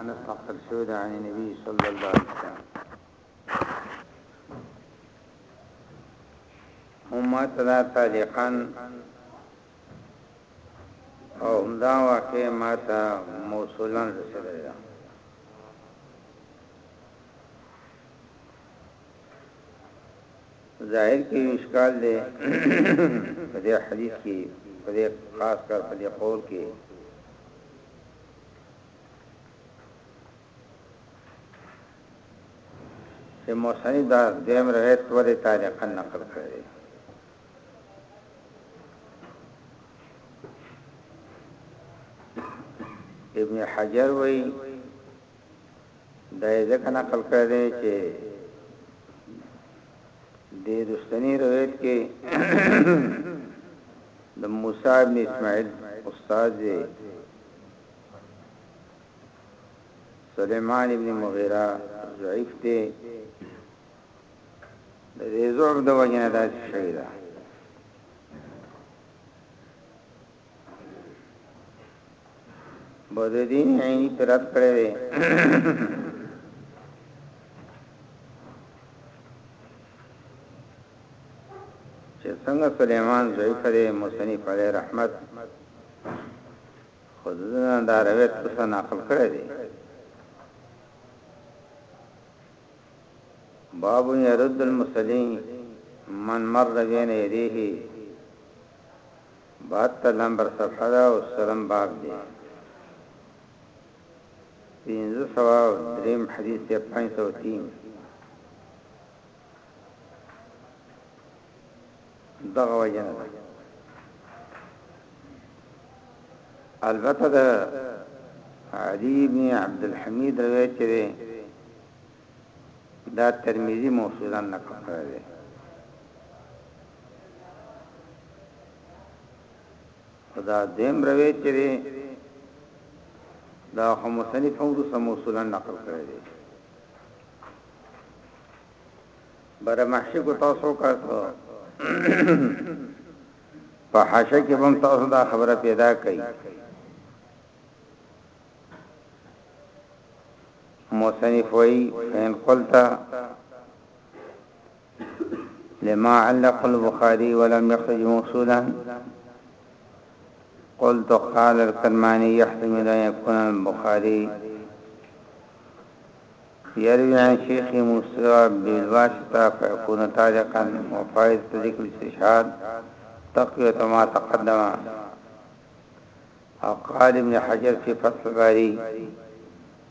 انا استغفر شو ده عن النبي صلى الله عليه وسلم امت دا تعلیقان او همدا واقع ما ته موصولا رسیدلی ده ظاهر کې یو اشکال دی په دې حدیث کې په دې خاص کر په دې قول کې چې موسنی دا دیم روایت ولې تعلقا نقل کړی ابن حجر وی دا یې ځکه نقل کړی دی چې دې رستنی روایت کې د موسی ابن اسماعیل استاد دی سليمان ابن مغیره ضعیف دی د دې زوب د وجنه داسې شوی دی بدرین عینی پر رد کړی وی چې څنګه سليمان زوی کړي مصنف علی رحمت خودنا دا روایت څخه نقل کړی دی باب يرد المسلم من مر بين يديه بهتر نمبر صفحه ده او سلم باب دی پنځه سوه او دریم حدیث دی پنځ سوه تین دغه وجه نه ده البته ده علی بن عبد الحمید روایت چره دا ترمذی موصولا نقل کړی دا دیم روي چې دا هم مصنف هم د سموسولا نقل کړی دی بر محشی کو تاسو کړو په حاشیه کې هم تاسو دا خبره پیدا کړئ مصنف وی فین قلتا لما علق البخاري ولم يخرج موصولا قلت قال الكرماني يحتمل أن يكون البخاري يروي عن شيخ موسى بالواسطة فيكون تاجقا وفائز ذكر الاستشهاد تقوية ما تقدم أو ابن حجر في فصل الباري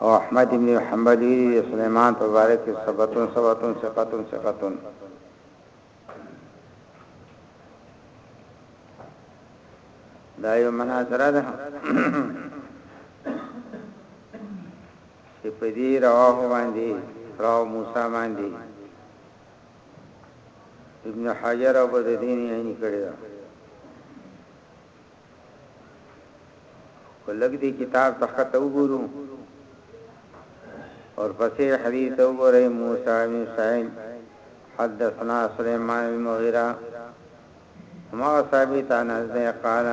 او احمد ابن حنبل ویلی دی سلیمان په باره کې ثبتون ثبتون ثقتون ثقتون دا یو مناظره ده چې په دې رواه باندې راو موسی باندې ابن حجر او بددین یې نکړی خو لږ دې کتاب ته ښکته وګورو اورپسې حديث ته وګورئ، موسی بن سعيد حدثنا سليمان بن مغيره هماغه صحابي ته انس دی قال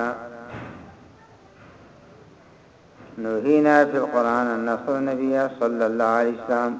نهينا في القرآن أن نصل النبي صلى الله عليه وسلم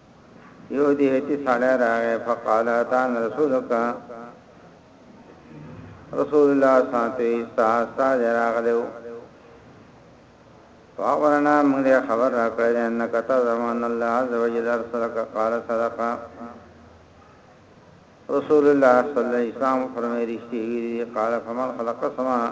یو دی هتی ساړه راغې فقال اتان رسولک رسول الله سانتو ایستا ستا دی راغلیو فاغرنا موږ دی خبر را کړی انک تزمان الله عز وجل ارسلک قال صدقا رسول الله صلی الله علیه وسلم فرمایلی شی قال فمن خلق السماء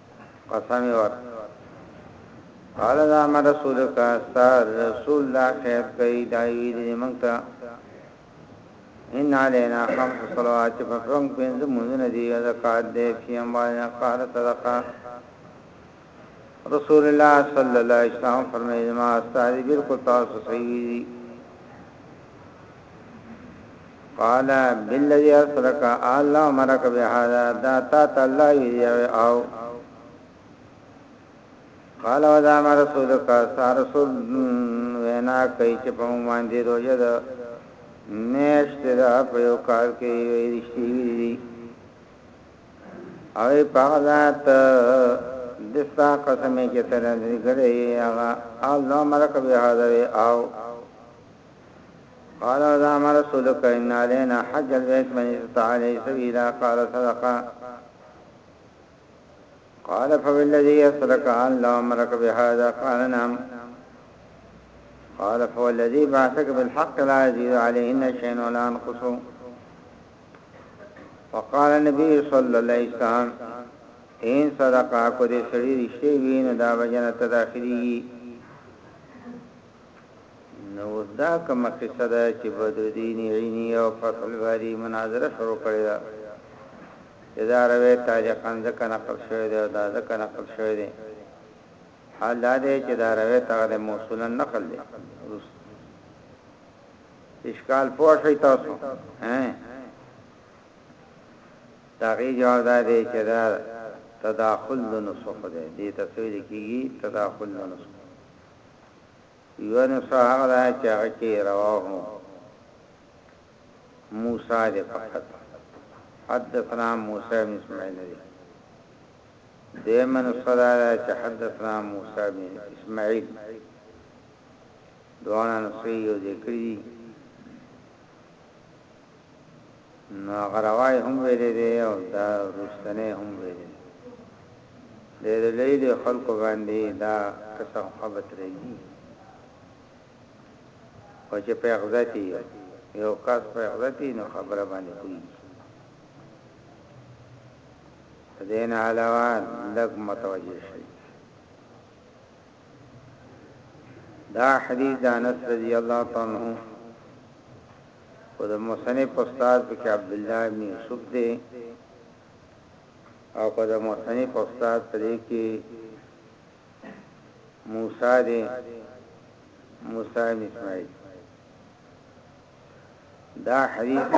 قسم ور قال دا ما رسولک ستا رسول دا خیر کوي دا وی دې مونږ ته ان علینا خمس صلوات ففرنګ پنځه مونږ دی زکات دې فیم باندې قال صدقه رسول الله صلی الله علیه وسلم فرمایي ما استاد بالکل تاسو صحیح دي قال بالذي ارسلك الله امرك بهذا دا تا ته الله وی او قال وذا ما رسولك رسول وینا کوي چې په موږ باندې روزه ده میشت ده په یو کال کې رښتې وی او په ذات دستا قسمه کې تر دې غړې هغه الله امرك بهذا او قال ذا ما رسولك ان علينا حج البيت من استطاع اليه سبيلا قال صدقا قال فوالذي يسرك الله ملك بهذا قال نعم قال فوالذي بعثك بالحق لا يزيد عليهن شيء لا ينقصه وقال النبي صلى الله عليه وسلم این صدقه کو دې سړي رښتې وین دا وجنه ته داخلي نو اوس دا کومه قصه ده چې بدرالدین عینی او فتح الباری مناظره شروع کړې ده چې دا روایت تعلیقا ځکه نقل شوی دی او دا ځکه نقل شوی دی حال دا دی چې دا روایت هغه د موصولا نقل دی روس اشکال پوه شئ تاسو ها دا غي جواب دا دی چې دا تداخل نسخ دی دې تسویل کیږي تداخل نسخ یو نسخه هغه ده چې هغه کې رواه موسی دی فقط حدثنا موسی بن اسماعیل دی دیمه نسخه ده چې حدثنا موسی بن اسماعیل دوانا نسخه یو ذکر دی نو هغه روا یې هم ویلې دی او دا وروستنی هم ویلې دی. ډېر لوی لوی خلکو باندې دا قسم محبت راځي. خو چې په عقدت یې یو کس په عقدت یې نو خبره باندې کوي. دین علاوه لږ متوجه شي. دا حدیث د انس رضی الله تعالی عنه او د مصنف استاد په کې عبد الله بن یوسف دی او په د مصنف استاد په کې موسی دی موسی بن اسماعیل دا حدیث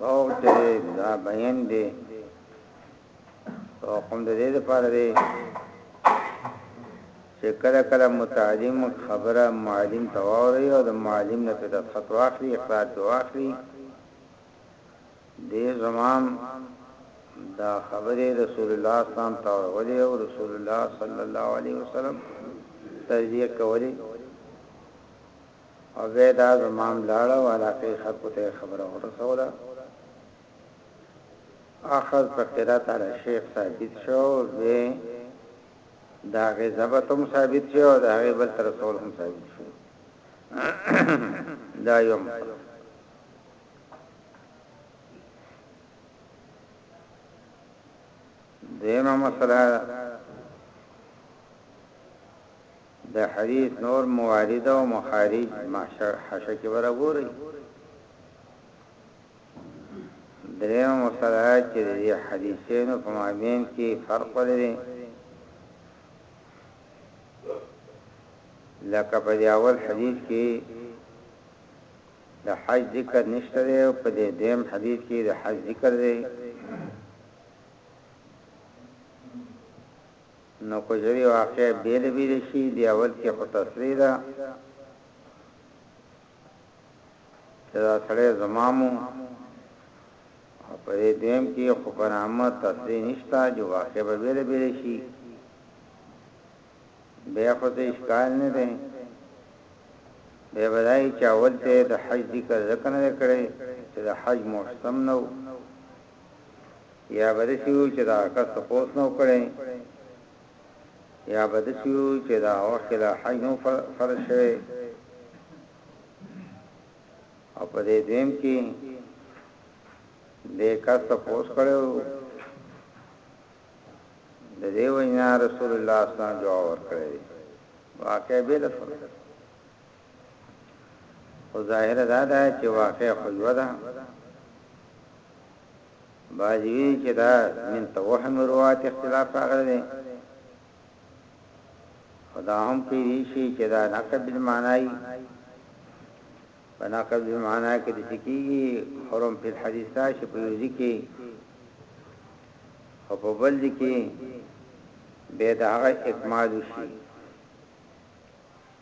او ته دا بیان دی حکم د دې لپاره دی چې کله کله متعلم خبره معلم ته واوري او د معلم نه په دقت واخلي اقرار په واخلي دې زمام دا خبره رسول الله صلی الله علیه وسلم ته ولې او رسول الله صلی الله علیه وسلم ترجیح کولی او دا زمام لاړه ولاکه خلکو ته خبره ورسوله اخذ په قرات علی شیخ ثابت شو به دا غي ضبط هم ثابت شو او دا غي بل تر سول هم ثابت شو دا یو مسله دیمه مسله د حدیث نور موارد او مخارج محشر حشر کې برابرې درېمه مسئله دا چې د دې حدیثینو په مابین کې فرق ولې دی؟ لکه په دې اول حدیث کې د حج ذکر نشته دی او په دې دویم حدیث کې د حج ذکر دی نو کوجری واقع بیل بیل شي دی اول کې خو تصریح ده چې دا سړی زما مو او په دې دویم کې خو په نامه تصریح نشته جو واقع به ویل بیل شي بیا خو ته اشکال نه دی به بدای چې اول ته د حج ذکر ځکه نه کړي چې د حج موسم نو یا ورسیو چې دا کس خو نو کړي يا به داسې وي چې د هغه خلاف حج نه فرض شوی او په دې دویم کې د کس ته پوس کړو د دې وینا رسول الله صلی الله علیه وسلم جواب ورکړی واقع به د فرض او ظاهر دا ده چې واقع خو یو ده بعضی وی چه دا من توهم روایت اختلاف راغلی دی او دا هم کیدی شي چې دا نقل بالمعنای په نقل بالمعنا کې د سکیږي حرم په حدیث راشي په یوځی کې او په بل کې به دا هغه اکمال شي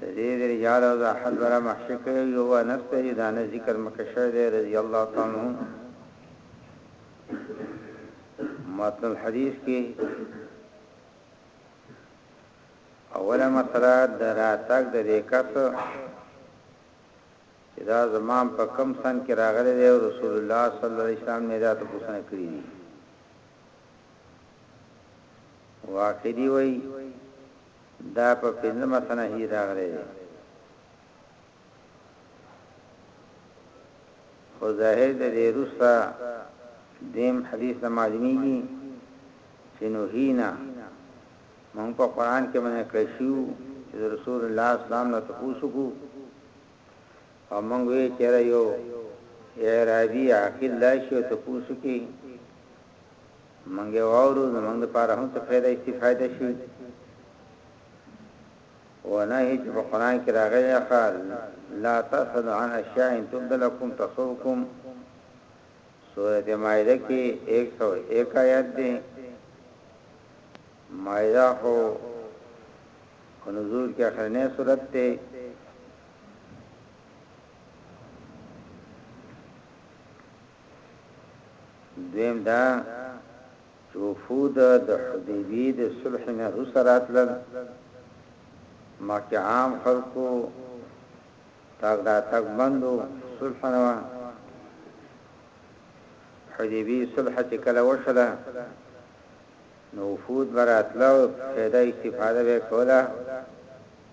د دې د رجال او دا حد برا محشي که یو یو انس ته دا نه ذکر مکه شوی دی رضی الله تعالی عنه متن الحدیث کې اوله مسله د راتګ د دې کس چې دا زمان په کم سن کې راغلی دی رسول الله صلی الله علیه وسلم نه دا تاسو نه کړی دی واقعي وای دا په پنځمه صنعي راغلی دی خو ظاهر د دې روستا دیم حدیث نه معلومیږي چې نوهینا مونږ په قران کې باندې کړی شو چې رسول الله اسلام نه تاسو کو او مونږ وی چیرې یو اعرابي عاقل لا شو تاسو کې مونږ یې واورو نو مونږ لپاره هم څه فایده استفاده شي ونهي چې په قران کې راغلي خال لا تسل عن اشیاء تبدلکم تصوکم سورته مائده کې 101 آیات دی مائده خو نزول کې اخرنه سورته ده دویم دا چې وفود د حدیبیې د صلح نه وروسته راتلل، مخکې عام خلکو تګ راتګ بند و، صلح نه وه، حدیبیې صلح چې کله وشله نو وفود به راتله او فایده استفاده به یې کوله.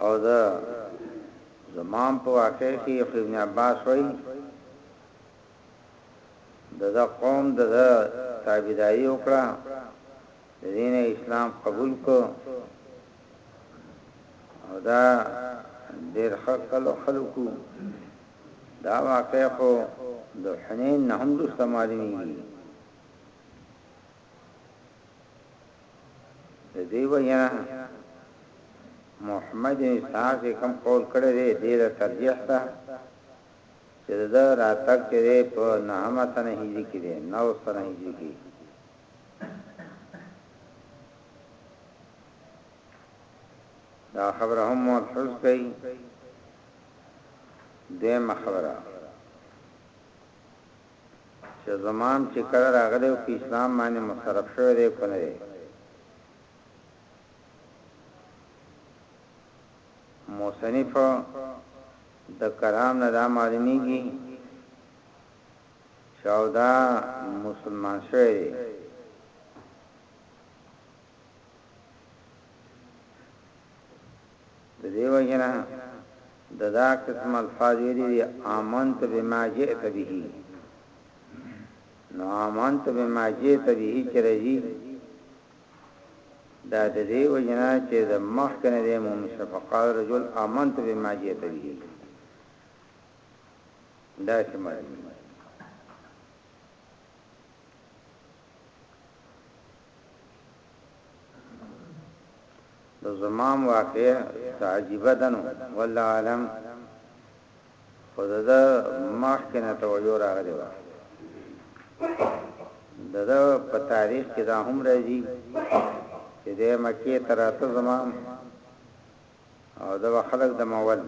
او دا زمام په واقع کې یو ابن عباس وایي دغه قوم دغه تابعداري وکړه دین اسلام قبول کو او دا ډېر حق خلکو دا واقع خو د حنین نه هم د استعمالي د دې وجنه محمد اسحاق کوم قول کړی دی ډیر ترجیح ده چې دا راتګ چې په نهمه سنه هجری کې دی نو سنه هجری کې دا خبره هم ملحوظ کړئ دیم خبره چه زمام چه کله راغلی او په اسلام باندی مصرف شوی دی که نه دی مصنف د کلام نه دا معلومیږي چاو دا مسلمان شوی دی د دې وجنه د دا قسم الفاظ ویلي دي امنت بما جئت به نو امنت بما جئت به چې راځي دا د دې وجنه چې د مخ کنه د مؤمن شفقال رجل امنت بما جئت به دا څه معنی د زمام واقعه څه عجیبه ده نو والله عالم خو د ده مخکې نه توجه راغلې وه د ده په تاریخ کې دا هم راځي چې د مکې ته راته زمام او د خلک د مول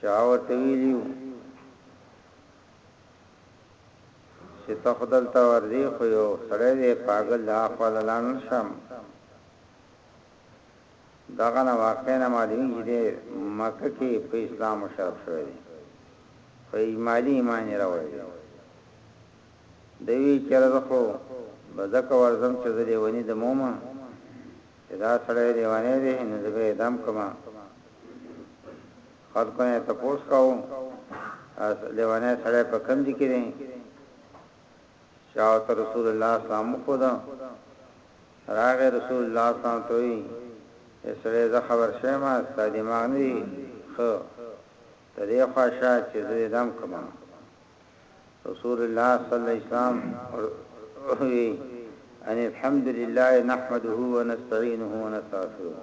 شاه ورته ویلي چې ته خو دلته ورځې خو یو سړی دی پاګل د هاخوا له لانه شم دغه نه واقعا نه معلومي چې دی مکه کې په اسلام مشرف شوی دی خو اجمالی ایمان یې راوړی دی دوی چېرې زه خو به ځکه ورځم چې زه لیونی د مومه چې دا سړی لیونی دی نو زه به یې دم کړم خلکو نه یې تپوس کاوه، دا لېونی سړی په کوم ځای کې دی؟ چا ورته رسول الله اسلام وښود، راغی رسول الله اسلام ته وایي، ای سړیه زه خبر شوی یم ستا دماغ نه دی ښه، ته دې خوا شه چې زه دې دم کړم. رسول الله صلی الله علیه وسلم ورته وایي، ان الحمدلله نحمده ونستعینه ونستغفره.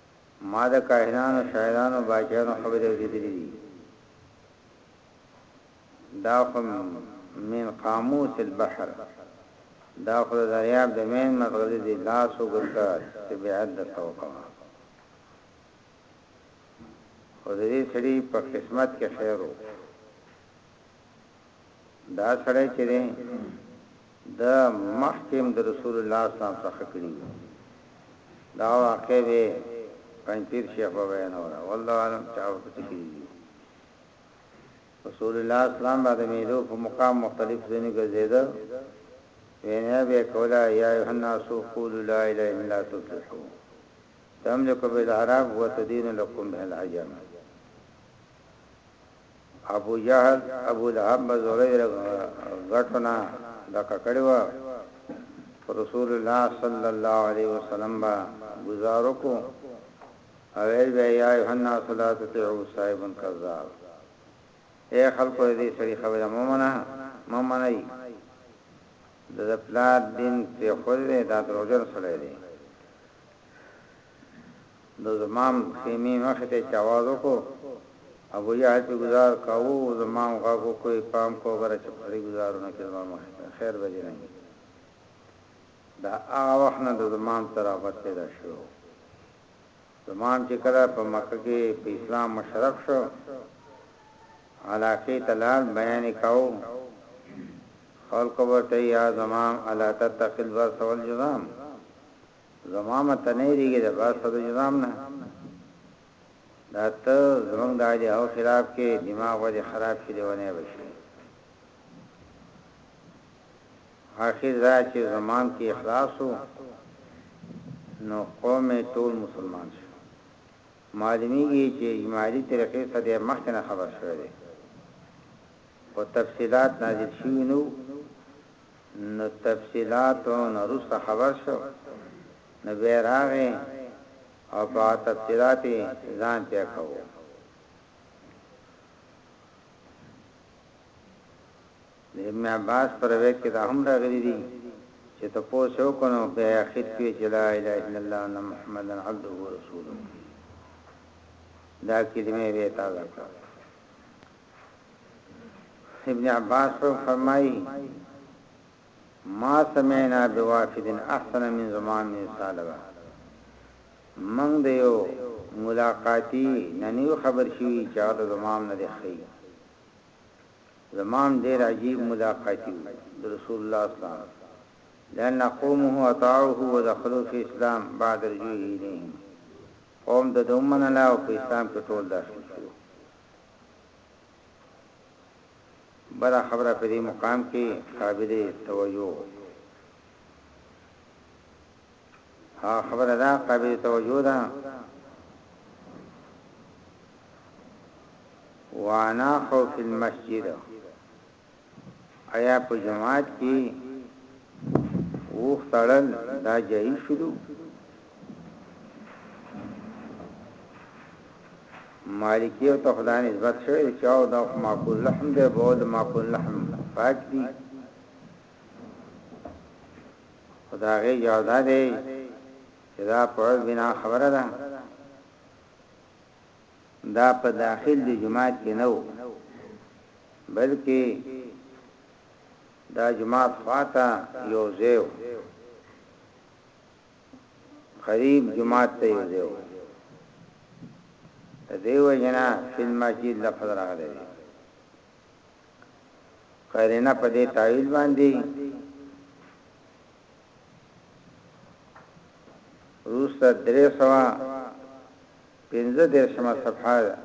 ما د کاهنانو، شاعرانو، باچایانو خبرې اورېدلې دي. دا خو من قاموس البحر، دا خو د دریاب د مین ملغلرې دي، لاس اوږد کړه چې بیعت درته وکړم. خو د دې سړي په قسمت کې خیر و. دا سړی چې دی، ده مخکې هم د رسول الله اسلام څخه کړي دي دا واقعه به پنجپیر شیخ به بیانوله والله اعلم چې هغه څه کړي دي رسول الله اسلام بعد میلو په مقام مختلف ځینې ګرځیده وینا به کوله یا ایه الناس قولوا لا اله الا الله تفلحوا تملك بالعرب وتدين لكم بالعجم ابو جهل ابو لهب به زورې غټو نه ډکه کړې وه په رسول الله صلی الله علیه وسلم به گزارو کو او ویل به یا ایه الناس لا تطیعوا صاحب کذاب اے خلکو دې سړي خبره مو منه مو منئ د پلار دین په خور دې دا دروژن سره دې د زمام خيمې مخې ته چې اواز وکړو، ابو جهل چې ګوزار کاوه، زمام غږ وکړو، ای پام کوه بره چې په دې ګوزارونو کې زما مخې ته خير به دې نه وي. د هغه وخت نه د زمام سره رغبت پيدا شوی وو. زمام چې کله په مکه کې په اسلام مشرف شو، علاقې ته لاړ، بيان يې کاوه، خلکو به ورته ويل، يا زمام الا تتقي البرص والجذام. زما مه ته نه یریږې د بار سره د جذام نه دا ته زمونږ د عالی هو خلاف کې دماغ به دې خراب شي لیونی به شي آخر دا چې زمام کې اخلاص وو نو قوم ټول مسلمان شو معلومیږي چې اجمالی طریقې څخه د مخکنه خبر شوی دی او تفصيلات نازل شوی نو نو تفصیلاتو نه وروسته خبر شو نو بیا راغی او په هغه تفصیلات یې ځان پوه کاوه. د ابن عباس په روایت کې دا هم راغلي دي چې تپوس یې وکړ نو بیا یې اخر کې وې چې لا اله الا الله ان محمدا عبده ورسوله دا کلمه یې بیا تازه کړه. ابن عباس په فرمایي ما سمعنا بوافد احسن من زمان من سالبه منګ دیو ملاقاتی ننیو خبر شوی چې هغه د زمام نه دی خی زمام ډیر عجیب ملاقاتی د رسول الله صلی الله علیه وسلم لأن قومه اطاعوه ودخلوا في اسلام بعد رجوعه الیهم قوم د دومنه لا او په اسلام کې ټول داخل شو بله خبره په دې مقام کې قابل توجه ها خبره دا قابل توجه ده وانا خو فی المسجد ایا په جماعت کی اوښ تړل دا جایز شلو؟ مالکیو ته خدا نسبت شوی دی چې او دا خو معقول لحم دی به د معقول لحم پاک دی خدا غي جواب ده دی چې دا پر بنا خبره ده دا په داخل دې جومات کې نه وو بلکې دا جومات خواته یو ځای وو قریب جومات ته یو ځای وو د دې وجنا فی المسجد لفظ راغلی دی قرینه په دې تعویل باندې روسته درې سوا پنځه دېرشمه صفحه ده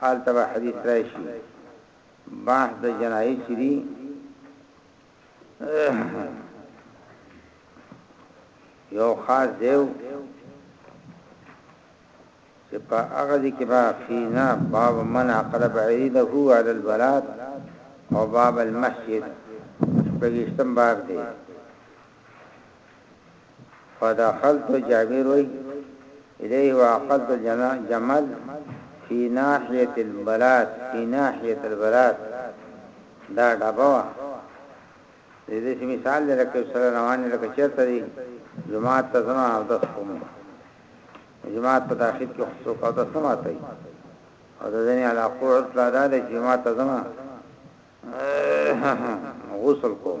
هلته به حدیث راشي بحث د جنایي چې دي یو خاص دیو چې په هغه دي کې با فینا باب من عقل بعیده هو علی البلاد او باب المسجد په ویشتم باب دی فدخلت جابر وایي الیه وعقدت الجمل فی ناحیة البلاد فی ناحیة البلاد دا ډبه وه دې داسې مثال دی لکه یو سړی روان دی لکه چېرته دی جومات ته ځمه اودس کوم جومات په داخل کې خو څوک اودس نه ماتوي او د ځینې علاقو عرف لا دا دی چې جومات ته ځمه غسل کوم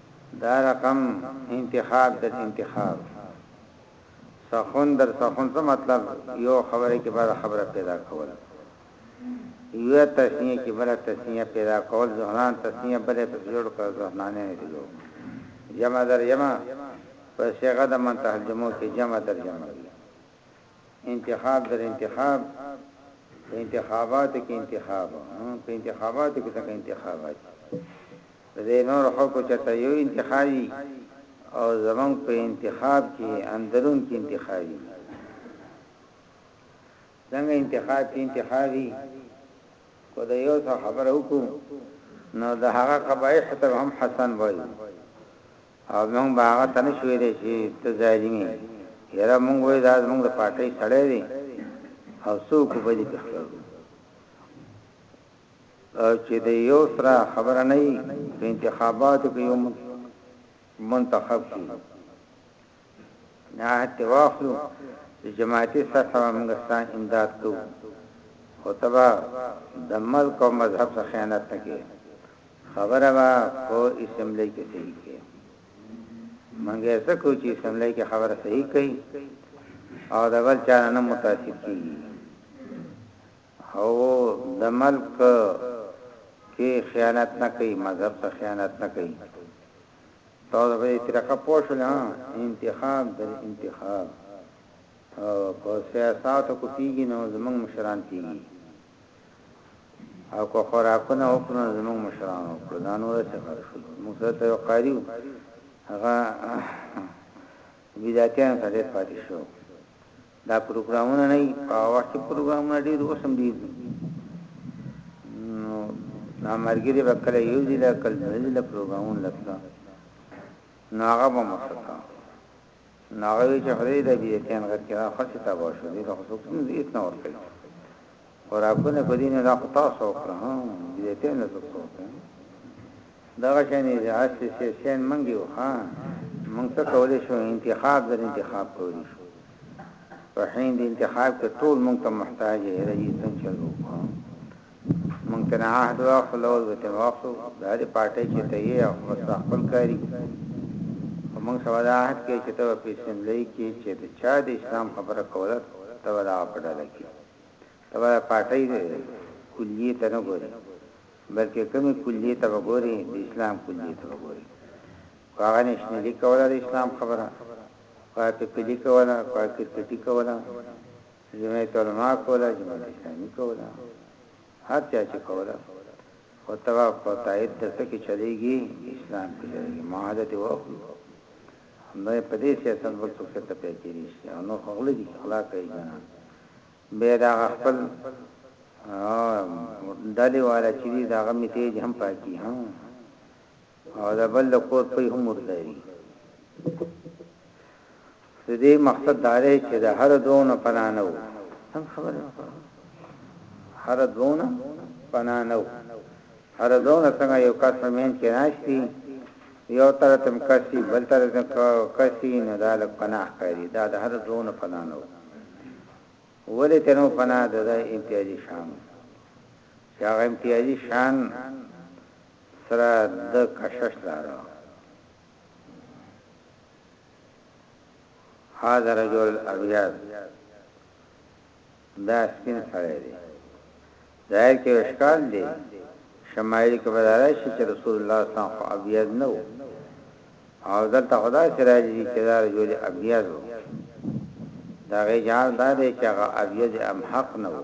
دا رقم انتخاب در انتخاب سخن در سخن څه مطلب يو خبره کې بله خبره پيدا کول يوه تسنيه کې بله تسنيه پيدا کول زهنان تسنيه بله په جوړ کړ زهنانه نه جوړ جمع در جمع په صيغه د منتهل جمع کې جمع در جمع انتخاب در انتخاب په انتخاباتو کې انتخاب په انتخاباتو کې څنګه انتخابات دې نور خلکو چرته یو انتخابي او زمون په انتخاب کې اندرون کې انتخابي څنګه انتخاب کې انتخابي کو دا یو څه خبره وکړو نو د هغه قبایح ته هم حسن وایي او موږ به هغه ته نه شو ویلی چې ته ظالم یې، یره موږ به وایو دا زموږ د پارټۍ سړی دی او څه وکړو به دې پرې خبره وکړو. او چې د یو سره خبره نه وي په انتخاباتو کې یو منتخب شي نه ته واخلو چې جماعتي سطح موږ ستا امداد کوو خو تبا د ملک او مذهب څخه خیانت نه کوي خبره به په اسمبلۍ کې صحیح کړي موږ یې څه کوو چې اسمبلۍ کې خبره صحیح کړي او د بل چا نه متاثر کیږي او د ملک کې خیانت نه کوي مذهب ته خیانت نه کوي دا د دې طریقه پوښل انتخاب د انتخاب او په سیاست کو پیږي نو زمنګ مشران پیږي او که خوراکونه وکړو نو زموږ مشران وکړو دا نور څه کار شو موږ سره یو قاری هغه بدعتیان سره پاتې شو دا پروګرامونه نه په وخت پروګرامونه ډیر اوسم دي نو دا مرګري وکړه یو ځل کله ځل پروګرامونه لکه نو هغه به مخه نو هغه وی چې خدای دې بیا تین غت کې دا خاصه تابو شو دې ته خو څوک نه ایت نه ورکړي خوراکونه په دینه دا خطا سو کړه ها بیا تین نه څوک دا شنې د اصلي سیسن منګي وها مونږ ته کولې شو انتخاب در انتخاب کولې شو په هند انتخاب کې ټول مونږ ته محتاج یې رئیس څنګه چلو مونږ ته نه عهد واخلو او وته واخلو دا دې پارټي چې ته یې او بس خپل کاری او مونږ سره دا عهد کې چې ته په اسمبلی کې چې ته چا د اسلام خبره کوله ته ولا پډاله کې ته ولا پارټي دې کلیه ته نه ګوري بلکې کومې کلیه ته وګوري د اسلام کلیه ته وګوري هغه نشنه لیکوله د اسلام خبره پاتې پدې کوله پاتې پدې کوله جمعیت علماء کوله جمعیت اسلامي کوله هر چا چې کوله خو تبا په تایید د څه کې چلیږي اسلام کې چلیږي معاهده دی واخلو نو په دې سیاست بل څه ته پیچې نشي او نو خپل دي اخلاق یې جنا به دا خپل ډالي والا چې دا غمې تیج هم پاکي هم او دا بل د کور پي هم ورداري د دې مقصد دا دی چې د هر دونه پنا نه و سم خبره هر دونه پنا نه و هر دونه څنګه یو کس مین کې ناشتي یو تر تم کسي بل تر تم کسي نه دالک پناه کوي دا د هر دونه پنا نه و ولې تنو پنا د امتیازي شان چې هغه امتیازي شان سره د کشش لاره هذا رجل الابيض دا سپین سړی دی ظاهر کې اشکال دی شمایل کې بداره شي چې رسول الله صلی الله علیه وسلم ابيض نه و او دلته خدا سره دی چې دا رجل ابيض و دا غي جواب دا دی چې هغه ابيض ام حق نه و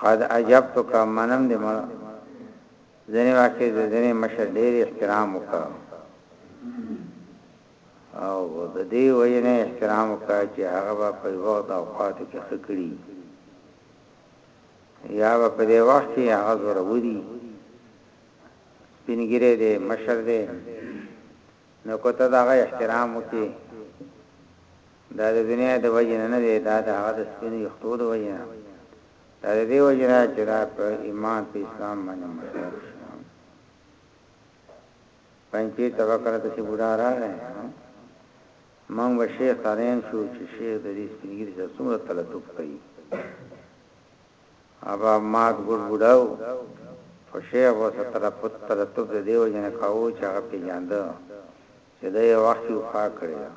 قد اجبتک منم دې مړه ځنې واقع د ځنې مشر ډېر احترام وکړ او د دې وینه احترام وکړ چې هغه په وخت او خاطر کې خکړي یا په دې وخت کې هغه ضروري سپینګری دی مشر دی نو که ته د هغه احترام وکړې دا د دنیا د وجې نه نه دی، دا د هغه د سپینو ویښتو د وجې نه دا د دې وجې نه چې دا په ایمان په اسلام باندې مشرف شو. پنځپیر ته به کله داسې بوډا راغی موږ به شیخ ته ریم شو چې شیخ د دې سپینګیري سره څومره تلطف کوي. ابا ماد ګل بوډا وو خو شیخ به ورسره تلفت تلطف د دې وجې نه کاوه چې هغه پېژانده چې ده یو وخت کې وفا کړې ده.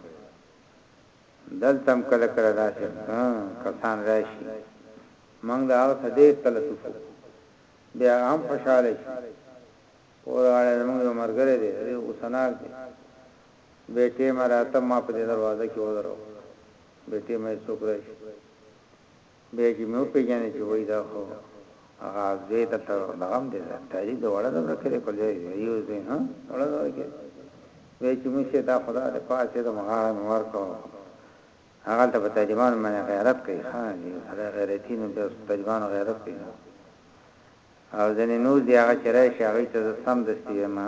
دلته هم کله کله داسې کسان راشي موږ له هغه سره ډېر تلطف وکړو بیا هغه هم خوشحاله شي. پور غاړی زموږ یو ملګری دی د دې اوسناک دی بې ټېمه راته ما په دې دروازه کې ودروه بې ټېمه یې څوک راشي. بیا چې مې وپېژانده چې وایي دا خو هغه زوی د دغم دی د تاجي د وړه د ورکه دی په لوی یو زوی ها وړه د ورکه بیا چې مې سي دا خدا د پاسه د مغاړه مې ورکو هغه ته په طالبان باندې غیرت کوي ها دې سره غیرتینو د طالبان غیرت کوي او ځنې نور دی هغه چرای شي هغه ته سم دستي ما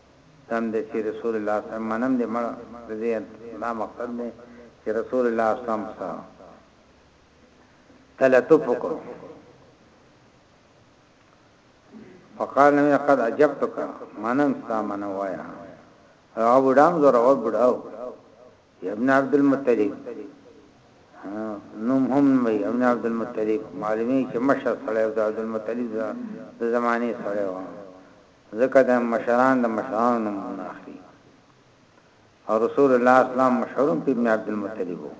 تم دی چی رسول الله صلی الله علیه وسلم منم دی مړه ددی دا مقصد دی چی رسول الله صلی الله علیه وسلم سره تلطف وکړو فقال نبی قد عجبتک منم ستا من وایا هغه بډام زره او بډاو ابن عبد المطلب نوم هم وی ابن عبد المطلب معلومی چې مشه سره عبد المطلب د زمانه سره و ځکه د مشران د مشرانو نه نومونه اخلي او رسول الله اسلام مشهورم په ابن عبدالمطلب وو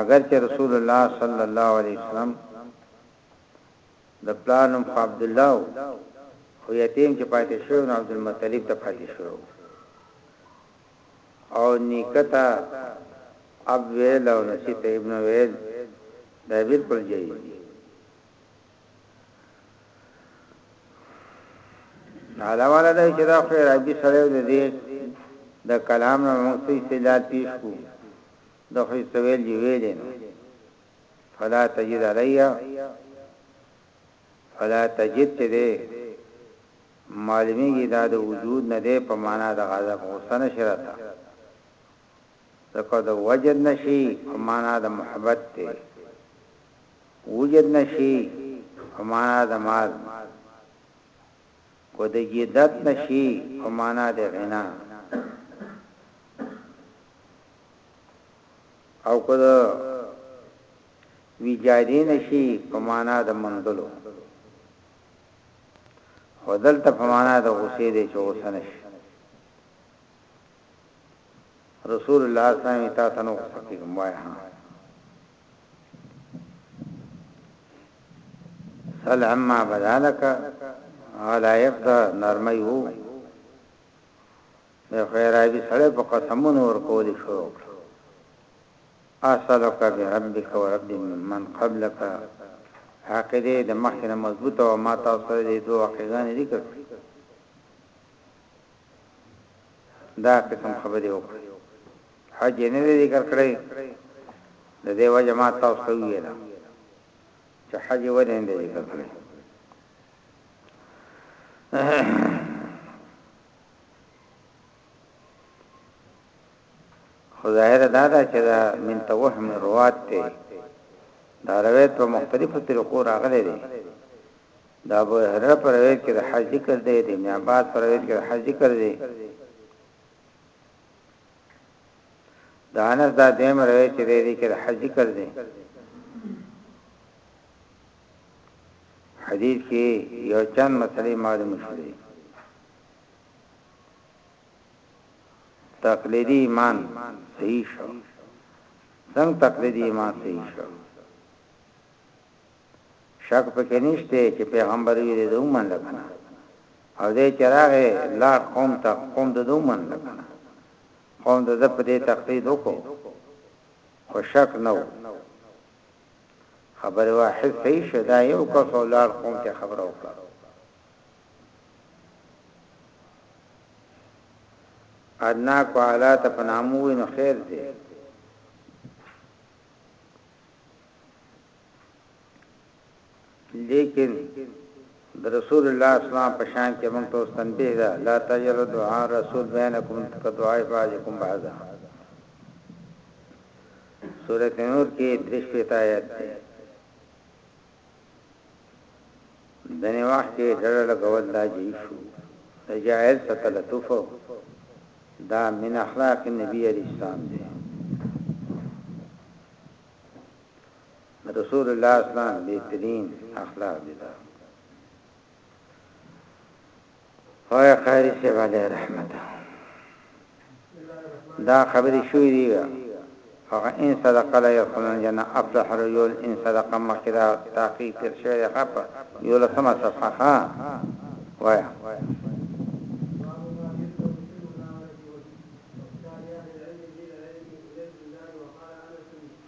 اگر چې رسول الله صلی الله علیه وسلم د پلار نوم خو عبدالله وو خو یتیم چې پاتې شو نو عبدالمطلب ته پاتې شو او نیکتا اب ویل او نسیت ابن ویل دا بالکل جایز دي دا والا دا چې دا خو عربي سره د دې د کلام نه موږ څه استدلال پیش کو د خو سویل دی ویلې نو فلا تجد علیا فلا تجد چې دې معلومیږي دا د وجود نه دې په معنا د غضب غوسه نشرته ځکه د وجد نه شي په مانا د محبت دی، وجد نه شي په مانا د مال دی، که د جدت نه شي په مانا د غنا او که د وجادې نه شي په مانا د موندلو، خو دلته په مانا د غوسې دی چې غوسه نه شي. رسول الله صلی الله علیه وسلم تا ته نو غوسه کیږم وای ها سل عما بدالک علا یقدا نرمي وو د خیرابي سره په قسمونو ور کول شو اصلک بربک ورب من قبلک حق دې د مخینه مضبوطه او ما تاسو دې دوه حقیقت ذکر کړی دا قسم خبرې وکړي حج یې نه ذکر کړی د دې وجه ما تاسو ته ویله چې حج یې ولې نه ذکر کړی خو ظاهر دا ده چې دا من توهم روات ته دا روایت په مختلفو طریقو راغلي دي د ابو هرره پر روایت کې د حج ذکر دی د ابن عباس پر روایت کې د حج ذکر دی د انس دا دیم روایت چې دی کې د حج ذکر دی حدیث کې یو چند مسلې معلوم شولې تقلیدی ایمان صحیح شو څنګه تقلیدی ایمان صحیح شو شک پکې نشته چې پيغمبر وي دده ومنله کنه او دی چې راغی لاړ قوم ته قوم دده ومنله کنه قوم دده په دې تقليد وکړو خو شک نه و خبر واحد صحیح شو دا یو کس او لاړ قوم ته خبر وکړه ادنا کو حالات په نامو نو خیر دی لیکن د رسول الله اسلام په شان کې موږ ته تنبیه ده لا تجر دعاء رسول بینکم کدعاء بعضکم بعضا سورۃ نور کې درش په آیات ده دنه وخت کې ډېر لګول دا جی شو د جاهل ستلطف دا من اخلاق نبی علیہ السلام دی رسول الله اسلام بهترین اخلاق دي دا هاي قاری سی علی رحمت دا خبرې شوې دي هغه ان صدق لا يخلون جنا افلح رجل ان صدق مخدا تحقیق تر شوی خپ یو لسمه صفحه ها وایا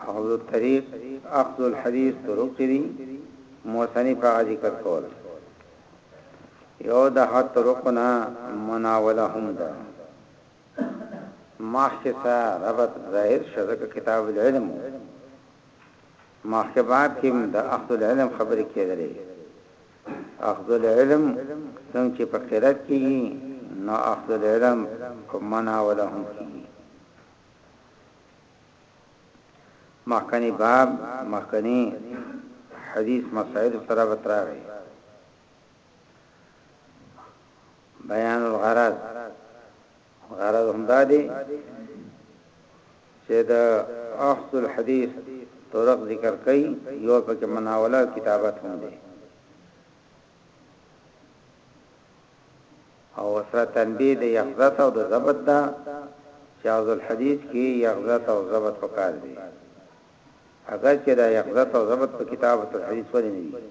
اخذ الطريق اخذ الحديث طرق چری موثنی په ذکر کول یو د حد طرقنا مناوله هم ده ماخصه ربط ظاهر شذک کتاب العلم ماخبات کې د اخذ العلم خبرې کېدلې اخذ العلم څنګه چې په قرات کېږي نو اخذ العلم په منع ولا هم کېږي مخکنی باب مخکنی حدیث مسائل سره بتراوي بیان الغرض غرض هم دا دی چې دا اخذ الحديث طرق ذکر کړي یو پکې مناوله کتابت هم دی او سره تنبیه د یخزت او د ضبط دا چې اخذ الحديث کې یخزت او ضبط پکار دی اگر چې دا یخزت او ضبط په کتابت الحديث ولې نه دی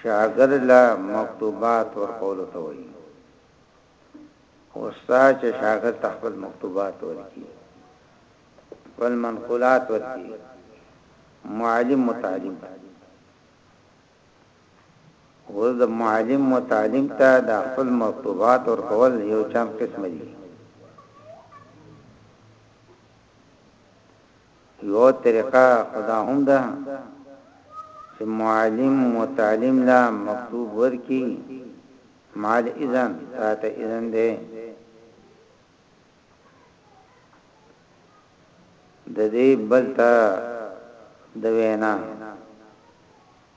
شاګرد له مکتوبات ورکولو ته وايي. استاد چې شاګرد ته خپل مکتوبات ورکړي، خپل منقولات ورکړي، معلم متعلم ته اوس د معلم متعلم ته د خپل مکتوبات ورکول یو چم قسم دي يوه طريقه خو دا هم ده چې معلم متعلم له مکتوب ورکړي، مع الاذن، تا ته اذن دی. د دې بل ته د وينا.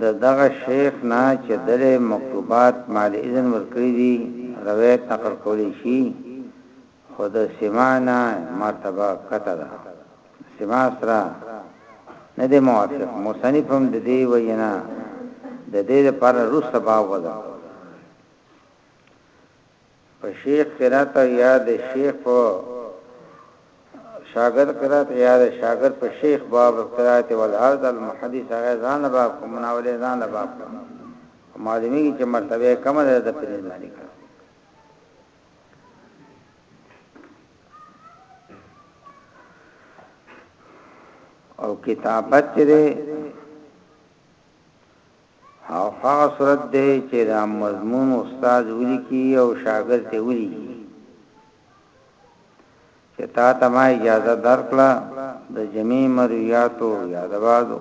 د دغه شیخ نه چې دل مکتوبات ما له اذن ورکړي دي روایت نقل کولای شي خو د سماع نه مرتبه کښته ده سماع سره نه دی موافق مصنف هم د دې وجې نه د دې لپاره روسته باب وضع کړ. په شيخ قرات يا د شيخ په شاګرد قرات يا د شاګرد په شيخ باب القرات والعرض المحدث هغه ځان له باب کوم مناولې ځان له باب کوم معلومیږي چې مرتبه کم ده د پرې مالک او کتابت چې او هغه صورت دی چې دا مضمون استاد ولیکي او شاګرد ترې ولیږي چې تا ته ما اجازه درکړه د جمعي مرویاتو یا د بعضو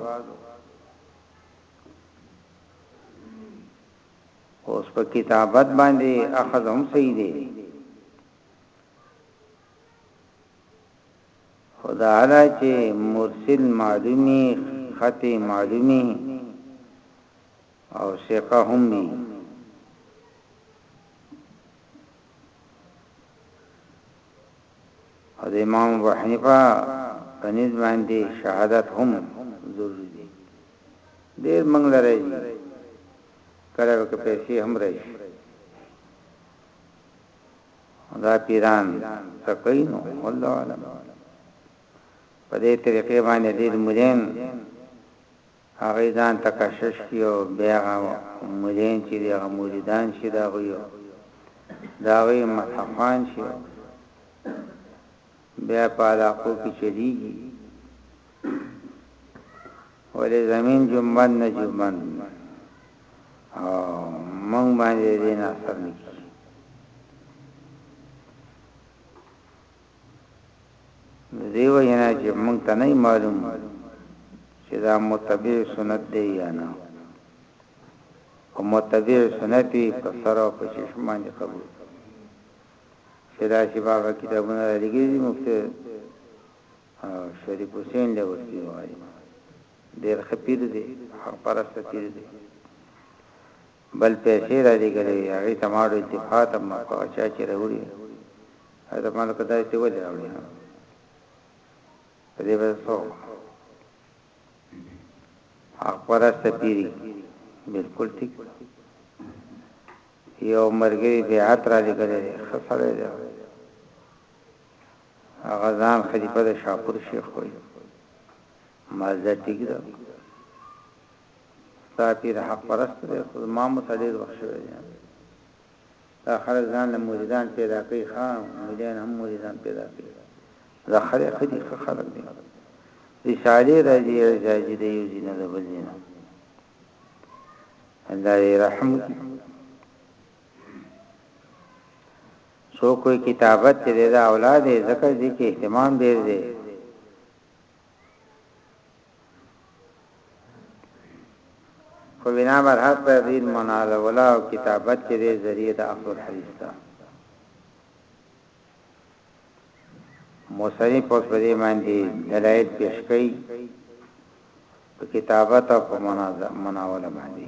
اوس په کتابت باندې اخذ هم صحیح دی خو دا حالا چې مرسل معلوم وي، خط یې معلوم وي او ثقه هم وي، او د امام ابو حنیفه په نزد باندې شهادت هم ضروري دی، ډېر موږ له راځي، کله به که پیسې هم راشي. دا پیران څه کوي نو والله اعلم په دې طریقې باندې ډیر مولین هغه ځان تکشش کیو بیا هغه مولین چې هغه مریدان شي دا غویو دا غوی مصحفان شي بیا په علاقو کې چلیږي ولې زمين جنبند نه جنبند او مونږ باندې دې نه اثر نه کیږي دیو جنا چې مونږ ته نه معلوم چې دا متبع سنت دی یا نه او متبع سنت په سر او په چشم باندې قبول چې دا چې بابا کتابونه لګي مفتی شريف حسين له ورکی وایي ډیر ښه پیر دی حق پرسته پیر دی بل پیسې را لګلې هغه تماړو اتفاق تم مکو چا چې راوړي دا مال کدای ته ولې راوړي په دې وسو اخبار سپيري بالکل ټیک یو مرګي بیعت را لګلې خسرې ده هغه ځان خلیفه د شاپور شیخ وای مازه ټیک ده ستا پیر حق پرست دی خو ما مو ته ډیر وخت شوی دی دا خلک ځان له مریدان پیدا کوي ښا مریدان هم مریدان پیدا کوي دا خلک خدي خلک دي رساله راځي راځي د یو زینه د بل زینه الله رحم کی څوک وایي کتابت چې دی دا اولا دی ځکه دې کې اهتمام ډیر دی خو بنا بر حق پر دې مناله ولا او کتابت چې دی ذریعہ د اخر حدیث ده موسری په پرې باندې دلایل پیش کړي په کتابت او په مناوله باندې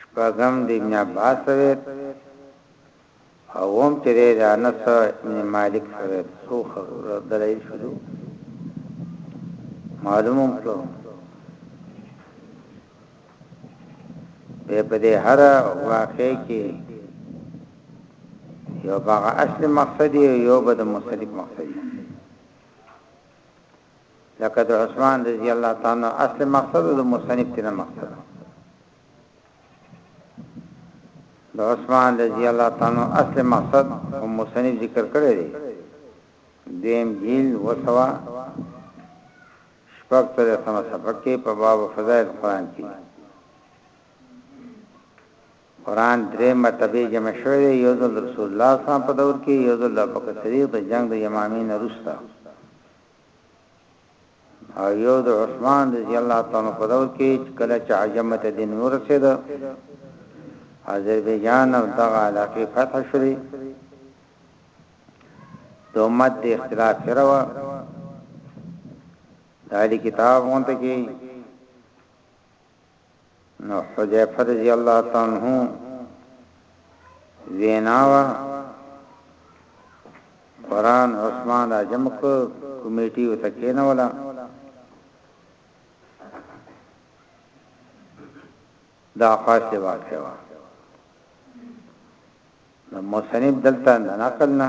شپږم د ابن عباس روایت او هم چې د انس ابن مالک روایت څو دلایل شدو معلومه کړو په دې هر واقع کې یو باغ اصل مقصد یو به د مختلف مقصد لکه د عثمان رضی الله تعالی عنہ اصل مقصد د مصنف تینا مقصد د عثمان رضی الله تعالی عنہ اصل مقصد او مصنف ذکر کړی دی دیم جیل وسوا شپږ تر سم سبق کې په باب فضائل قران کې قران درې مرتبه جمع شوی دی یو ځل رسول الله صلی الله علیه وسلم په دور کې یو ځل ابو بکر صدیق د جنگ د یمامین وروسته او یو د عثمان رضی الله تعالی عنہ په دور کې کله چې عجمه ته دین ورسېد آذربایجان او دغه علاقې فتح شوې د امت د اختلاف سره و دا کتاب مونته کې نو حذیفه رضی الله تعالی عنه ویناوه قران عثمان راجم کو کمیټي وتکینه ولا دا خاصه واقعه وا نو مصنف دلته نقل نه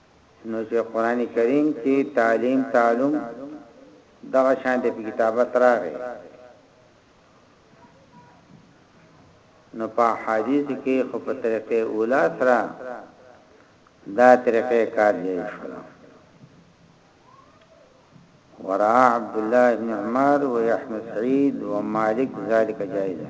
نو چې قران کریم کې تعلیم تعلم دغه شان د کتابت راغی نو په حدیث کې خو په طریقې اوله سره دا طریقې کار دی شو ورا عبد الله بن عمر و احمد سعید و مالک ذالک جایزه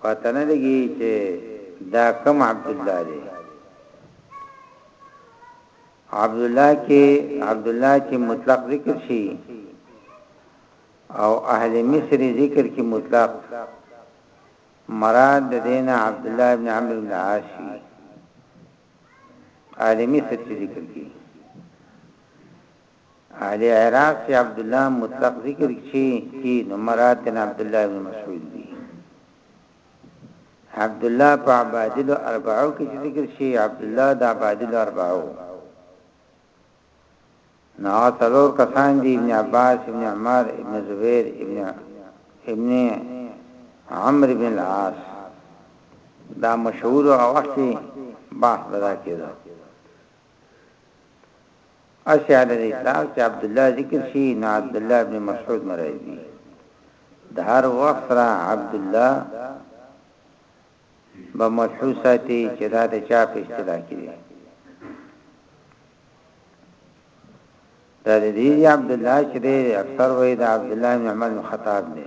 پته نه لګي چه دا کوم عبدالله دی عبدالله کې عبدالله چې مطلق ذکر شي او اهل مصر ذکر کې مطلق مراد دینه عبدالله ابن عمرو بن عاص اهل مصر چې ذکر کې اهل عراق چه عبدالله مطلق ذکر کښی دی نو مراد ترنه عبدالله ابن مسعود دی عبدالله په عبادل اربعو کی چه ذکر شی عبدالله دا عبادل اربعو نو هغه څلور کسان دي ابن عباس ابن عمر ابن زبیر ابن ابن عمرو بن العاص دا مشهور او وخت بحث بدا کېدو هسې علی الاطلاق چې عبدالله ذکر شي نو عبدالله ابن مسعود نه راځي د هر وخت سره عبدالله به ملحوظ ساتي چې دا د چا په اصطلاح کې دی دا د دې عبدالله چې دی اکثر وایي د عبدالله بن عمر خطاب دی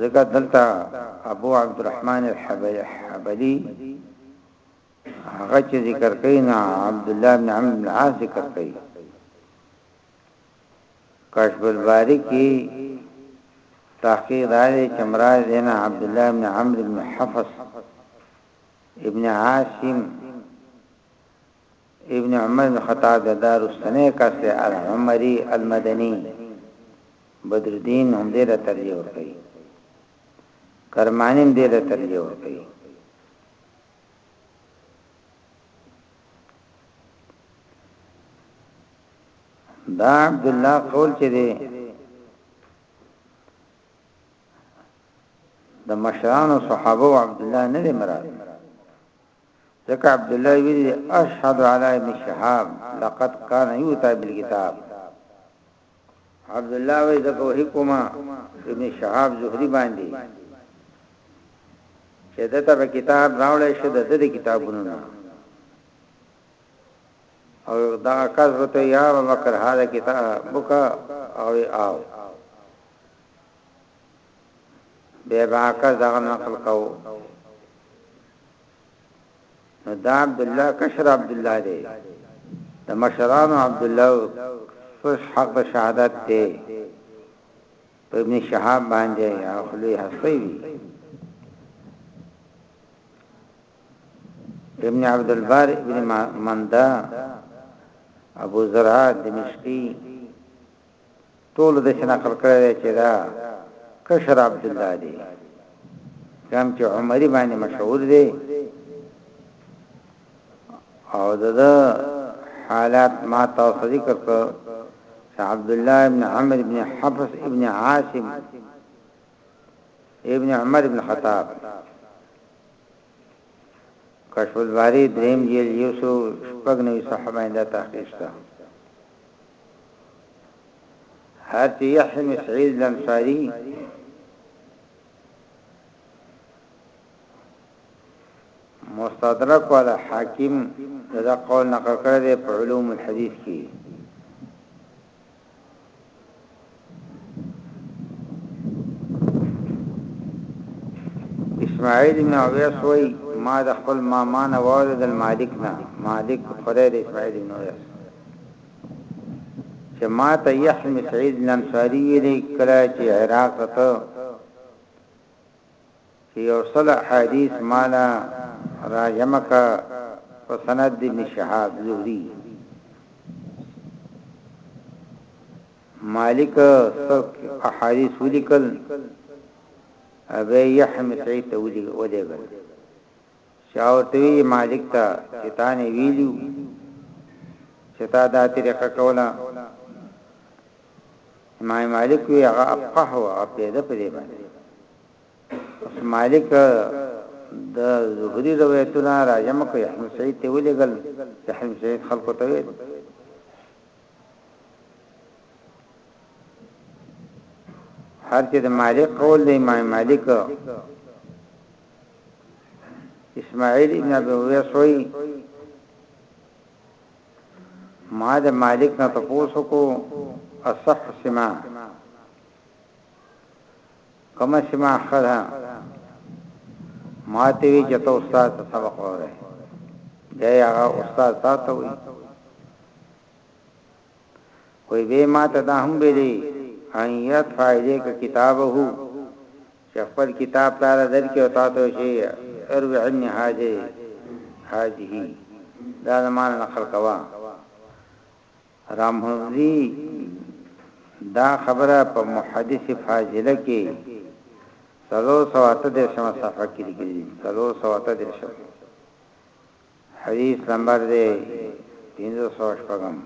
ځکه دلته ابو عبد الرحمن الحبلی هغه چې ذکر کین عبد الله بن عمرو بن عاص ذکر کین کشف الباری کې تحقیق داري چې مراد دینا عبد الله بن عمرو بن حفص ابن عاصم ابن عمر بن خطاب دا رستنی کس دی العمری المدنی بدر الدین هم دې له ترجیح ورکړي کرمانیم دې له ترجیح ورکړي دا عبد الله قول چې دی د مشرانو صحابه او عبد الله نه مراد ځکه عبد الله ویلي اشهد علی ابن شهاب لقد كان يوتا بالكتاب عبد الله وی ځکه وحی کوما ابن شهاب زهری باندې چې دته په کتاب راولې شه د دې کتابونو نه او دا کس وته یا بکر هاذا کتاب بک او او بیا به عکس دغه نقل کاو نو دا عبد الله کشر عبد الله دی د مشران عبد الله فش حق د شهادت دی په ابن شهاب باندې اخلي حسوي ابن عبد البار ابن مندا ابو زرع دمشقي ټولو داسې نقل کړی دی چې دا کشر عبدالله دی کوم چې عمري باندې مشهور دی او دغه حالات ما تاسو ذکر کړ چې عبد الله ابن عمرو ابن حفص ابن عاصم ابن عمر ابن خطاب کشف الباری دریم جیل یو سو شپږ نوي صفحه باندې دا تحقیق شته هر چې یحیی بن سعید الانصاری مستدرک والا حاکم دا قول نقل کړی دی په علوم الحديث کې اسماعیل ابن اویس وای ما د خپل ماما نه واوریدل مالک نه مالک خورې د اسماعیل ابن اویس چې ما ته یحیی بن سعید الانصاری ویلي کله چې عراق ته چه یو سل احادیث ماله راجمع که په سند دی ابن شهاب زهری مالک سرک احادیث ولیکل ابی یحم سعید ته ولیکل شاه ورته ویې مالک ته چې تا نه ویلي وو چې تا دا طریقه کوله امام مالک وی هغه افقه او هغه پیدا په دې باندې اوس مالک د زهري روایتونه راجم کوي احمد سعید ته ولېګل احمد سعید خلکو ته ویل هر چې د مالک قول دی امام مالک اسماعیل ابن ابي اویس وی ما د مالک نه تاسو کو اصح سما کما سما خدا ما ته وی چې تاسو استاد سبق وره دا هغه استاد تاسو وی وی به ما ته دا هم ویلي ان یت فائدې کا کتابه چې خپل کتاب تاله درکړي او تاته ووایي چې اروي عني هذه دا له مانه نقل کوه. رامهرمزي دا خبره په محدث فاضله کې څلور سوه اته دېرشمه صفحه کې لیکلې دي، څلور سوه اته دېرشم حدیث نمبر دی پنځه سوه شپږم.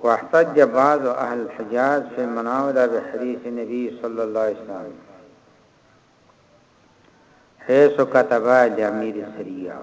واحتج بعض اهل الحجاز في مناوده بحديث النبي صلى الله عليه وسلم حيث كتب لامير السريه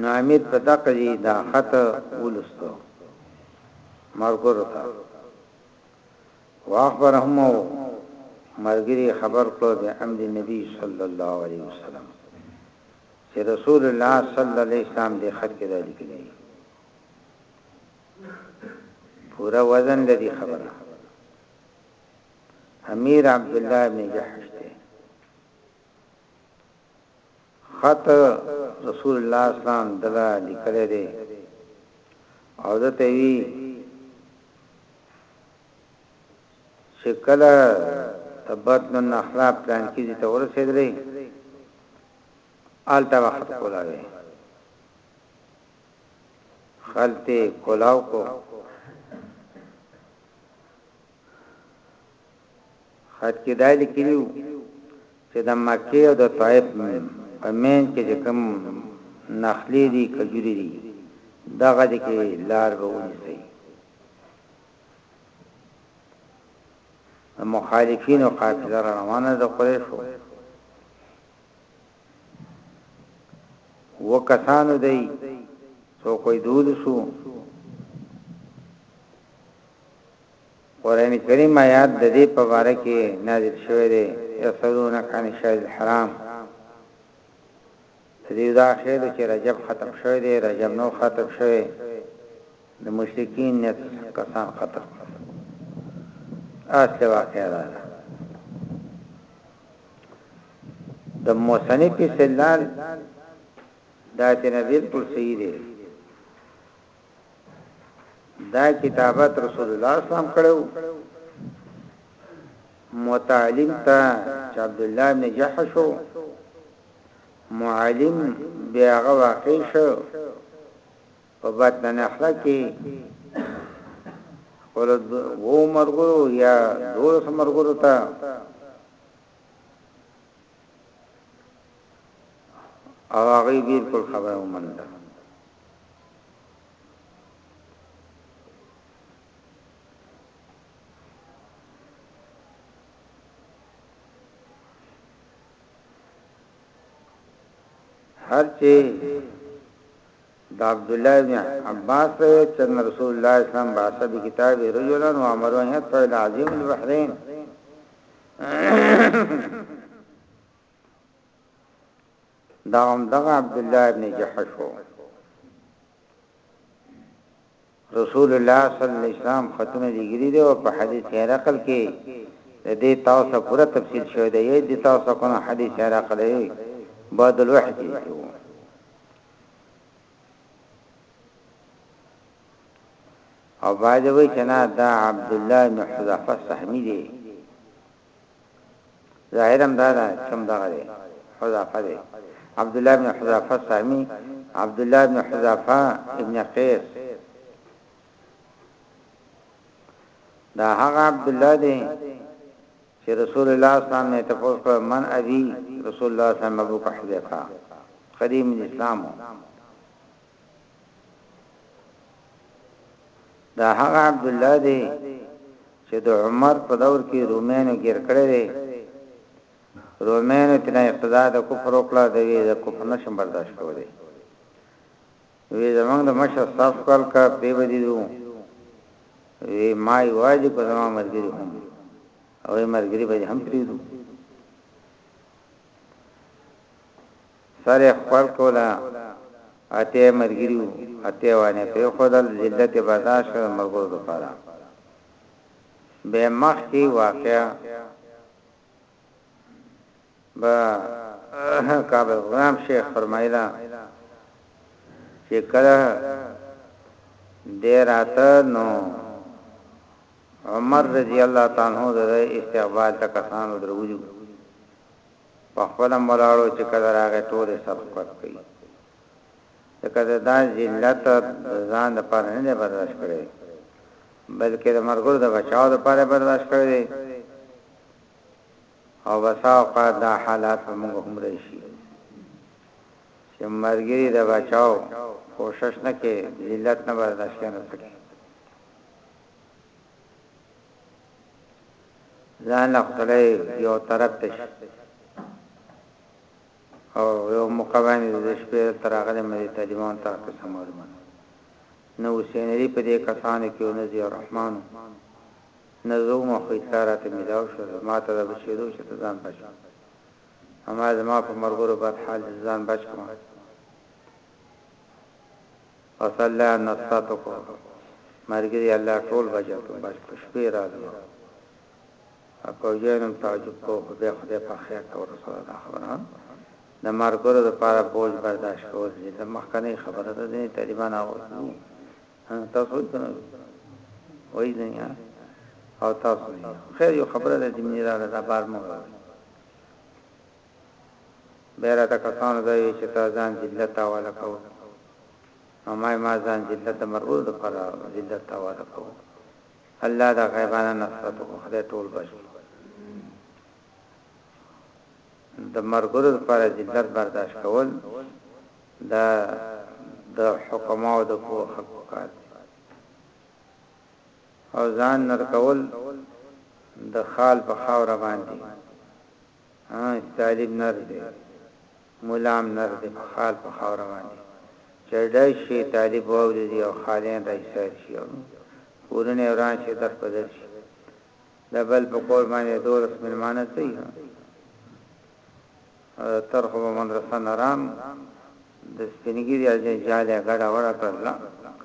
نو امیر په دقه ځای دا خط ولوستو ملګرو ته واخبرهم او ملګری خبر کړو به امر نبی صلی الله علیه وسلم چې رسول الله صلی الله علیه وسلم دې خط کې دا لیکلی پورا وزن لري خبره امیر عبد الله بن جحش خط رسول الله اسلام دلا لیکلی دی او د توی چې کله تبت من اخلاق پلان کې دي تور سیدلې آلتا وخت کولاوي خلته کولاو کو خط کې دا لیکلي وو چې د مکې او د طائف په مین کې چې کوم نخلې دي کجوري دي دغه دي کې لار به ونیسي مخالفین او قافله روانه ده قریشو وکسانو دی سو کوئی دول سو قرآن کریم آیات د دې په باره کې نازل شوی دی، یسألونک عن الشهر الحرام، د دوی دا خیال و چې رجب ختم شوی دی، رجب نه و ختم شوی، د مشرکین نه څه کسان قتل کړل، اصل واقعه دا ده. د مصنف استدلال دا چې نه بلکل صحیح دی. دا کتابت رسول الله اسلام کړو متعلم تا چې عبد الله بن جحش معلم بیاغه واقع شو په بطن نحله کې ولود وو مرګو یا دول سمرګو تا او هغه دې کول خبره ومنله هر چې د عبد الله بن عباس په چې رسول الله صلی الله علیه وسلم باسه د کتاب رجلن و امرون یت په عظیم البحرین دا هم دغه عبد الله ابن جحش وو رسول الله صلی الله علیه وسلم خطونه لګری دی او په حدیث هرقل کې د دې تاسو پوره تفصیل شوی دی یی د تاسو کو نه حدیث هرقل دی بعد الوحی دی او باید وی چې نه دا عبد الله بن حذافه سهمی دی ظاهرا دا دا چم دغه دی حذافه دی عبد الله بن حذافه سهمي عبد الله بن حذافه ابن قيس دا هغه عبد الله دی چې رسول الله صلی الله علیه وسلم ته په من ابي رسول الله صلی الله علیه وسلم ابو حذافه قدیم اسلامو دا هغه عبد الله دی چې د عمر په دور کې رومینو ګیر کړی دی رومینو تنه اقتدا د کفر وکړه د وی د کفر نشم برداشت کولی وی زمنګ د مشر صاف کال کا پری بدی دو وی ما یواجه په زما مرګری هم او مرګری به هم پری دو سر یې خپل کوله اته یې مرګري وو اته یې وانه پرې خودل ذلت یې برداشت کړ مرګرو لپاره به مخ کې واقعا با کابل غلام شیخ فرمایلا چې کله دې راته نو عمر رضی الله تعالی عنه د استقبال ته کسانو درولي په خپل ملاړو چې کله راغې ټول صف کړ کوي ځکه دا ذلت ځان د پر نه برداشت کړي بلکې د مرګور د بچاو د پر برداشت کړي او وساقه دا حالات موږ هم راشي چې مرګري د بچاو کوشش نه کې ذلت نه برداشت نه کوي ځان له خدای یو طرف ته شي او یو موقع باندې د شپې تر هغه د ملي طالبان تر قصه معلومه نه حسین علي په دې کسانو کې نه زی الرحمن نه زو مخ اتلاره ته ملاو شو ما ته د بشیرو چې ځان بچ اما زما په مرګورو بد حال ځان بچ کما اوس الله نصرت وکړو ملګري الله ټول بجه کړو بس په شپې راځمه په پوجيانو هم تعجب کوو خو بيا خدای پاک خير ته ورسوله دا خبره د مارګرو د پاره بوج برداشت کول دي د مخکنۍ خبره ده ځنې طالبان هغه څو تاسو کنه وایي ځنې او تاسو خیر یو خبره ده چې مینه را ده بار مو بیا راته کسانو دا ویل چې تا ځان ذلت ته حواله کاوه، نو ما ویل ما ځان ذلت د مرغوب لپاره ذلت ته حواله کاوه، الله دا غیبانه نصرت وکړ، خدای ټول بچ کړل، د مرغوب لپاره ذلت برداشت کول دا د حکماو د پوه خلکو کار دی او ځان نر کول د خال په خاوره باندې. ها طالب نر دی ملام نر دی په خال په خاوره باندی چړډای شی طالب واوریدی او خالین را ایسار شی او نو کورنی وران شی در په در شی د بل په کور باندی دولس ملمانه څه یی او د تر خو به مدرسه نران د سپینګیری اجه جالی ګډه وړه کړ لا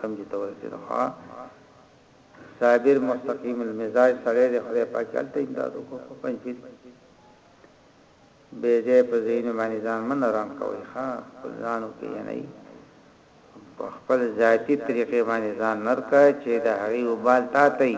کم جی تورسی د خوا صابر مستقیم المزاج سړی دی خدای پاک هلته امداد وکړو خو پنجپیر کی بی ځای په ځایونو باندې ځان مه نران کوئ ښه خپل ځان وپېژنئ په خپل ذاتي طریقې باندې ځان نر کړه چې د هغې وبال تا ته وي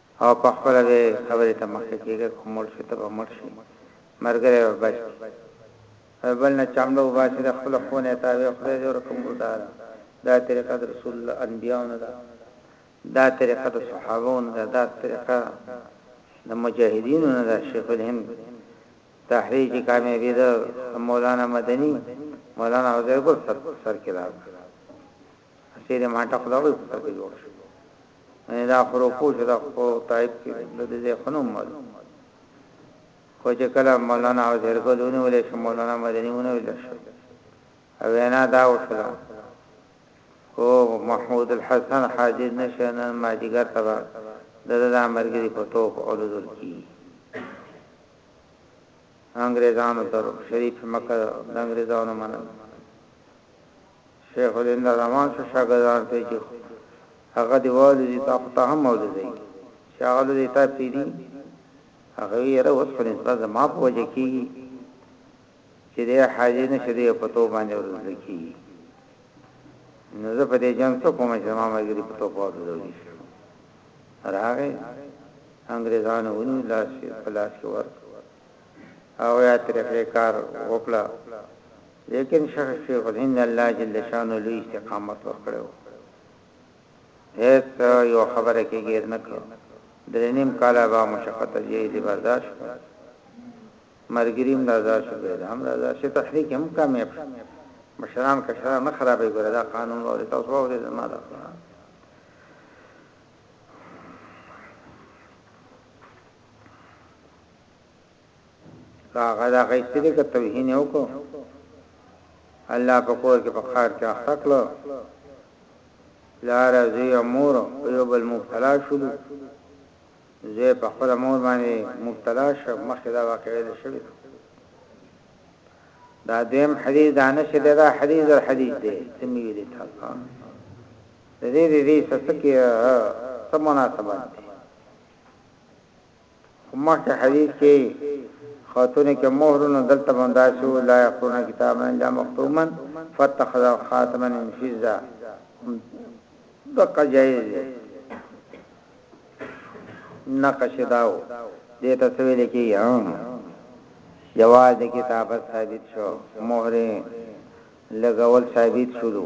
او په خپله دې خبرې ته مخکې کېږه که مړ شو ته به مړ شې ملګری به بچ کړي د بل نه چمړه وباسي د خپل خو نه تابع خدای دې ورکه مردار دا طریقه د رسول الله انبیاء نه ده دا طریقه د صحابه نه ده دا طریقه د مجاهدینو نه ده شیخ الهند تحریج کامیابی ده مولانا مدنی مولانا عزیز ګل سر سر کې راغله اسی دې ماټه خدا وي په کې جوړ شي نه دا خرو پوښ دا خو تایب کې د دې خنوم مل خو چې کله مولانا او زرګلونه ولې شو مولانا مدنیونه ولې شو او وینا دا وشله خو محمود الحسن حاضر نشه نن ما دیګر تبا دغه د امرګری په توپ اولول کی انګريزانو تر شریف مکه د انګريزانو منل شیخ الهند د زمان شاه شاګردان ته چې هغه دې والوزي تا خو ته هم والوزي چې هغه لوزي تا پریدي هغه وی یره اوس خو نسبت زما په وجه کیږي چې دې حاجی نشه دې په تو باندې ورزل کیږي نو زه په دې جنگ څه کوم چې ما مګری په تو پاو دوی راغې انګريزانو ونی لاس په لاس کې ورک او یا طریقې کار وکړه لیکن شخص شیخ الهند الله جل شانه لوی استقامت ورکړی وو هیڅ یو خبره کې غیر نه کړ درې نیم کاله با مشقت جې دې بازار شو مرګریم د آزاد شو به هم د آزاد شو تحریک هم کامیاب شو مشران کشران نه خرابې ګره دا قانون او تاسو او دې زما ده که هغه دا غیسته دې که توهین یې وکړو الله په کور کې په قهر کې اخته کړو لاره زوی او مور په یو بل مبتلا شول زه په خپل مور باندې مبتلا شوم مخکې دا واقعې نه شوې دا دیم حدیث دا نشه دی دا حدیث در حدیث دی سمې ویلې تاسو د دې دې سسکه سمونه سبب دی خو مخکې حديث کې خاتونو کې مهر نو دلته هم داسې وو لا يقرون کتابا الا مختوما فاتخذوا خاتما من فضه دقه جائز دی نقش داو دیتا سویل کی جواز کتابت ثابت شو مهر لګول ثابت شلو